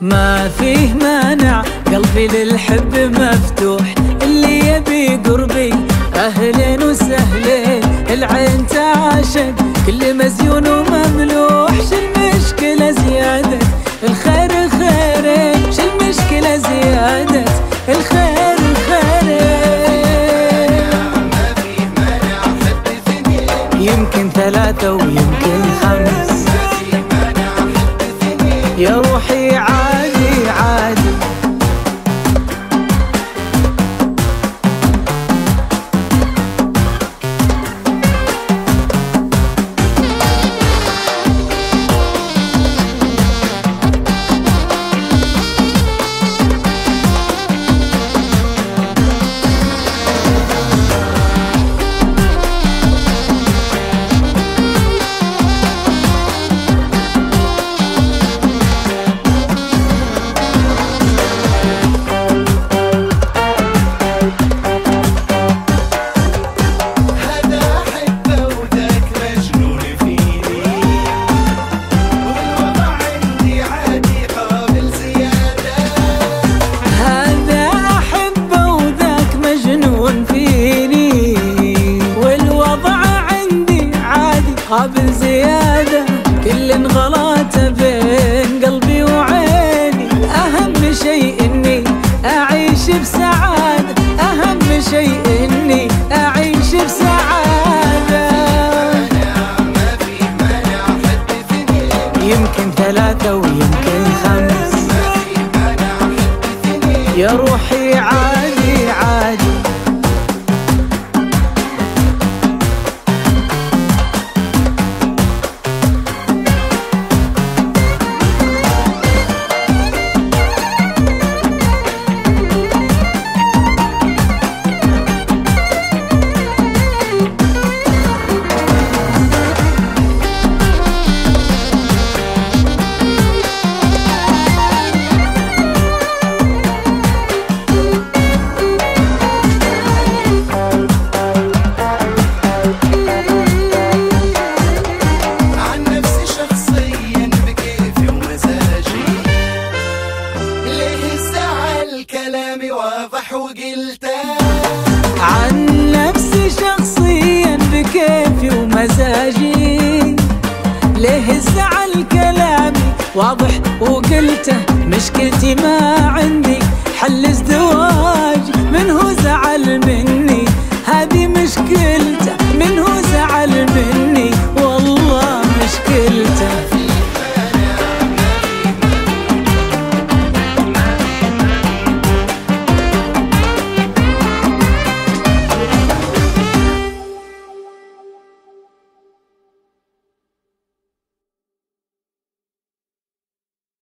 بابي للحب مفتوح. اللي يبي قربي أهلين وسهلين. العين تعاشق كل مزيون ومملوح. شو المشكلة زيادة؟ الخير خيرين. شو المشكلة زيادة؟ الخير خيرين. يمكن ثلاثة ويمكن خمس. يا روحي شيء إني أعيش بسعادة. يمكن ثلاثة ويمكن خمس. يا روحي عادي عادي. زعلتك عن نفسي شخصيا بكيفي ومزاجي ليه الزعل كلامي واضح وقلته مشكلتي ما عندي. حل ازدواج منه زعل مني.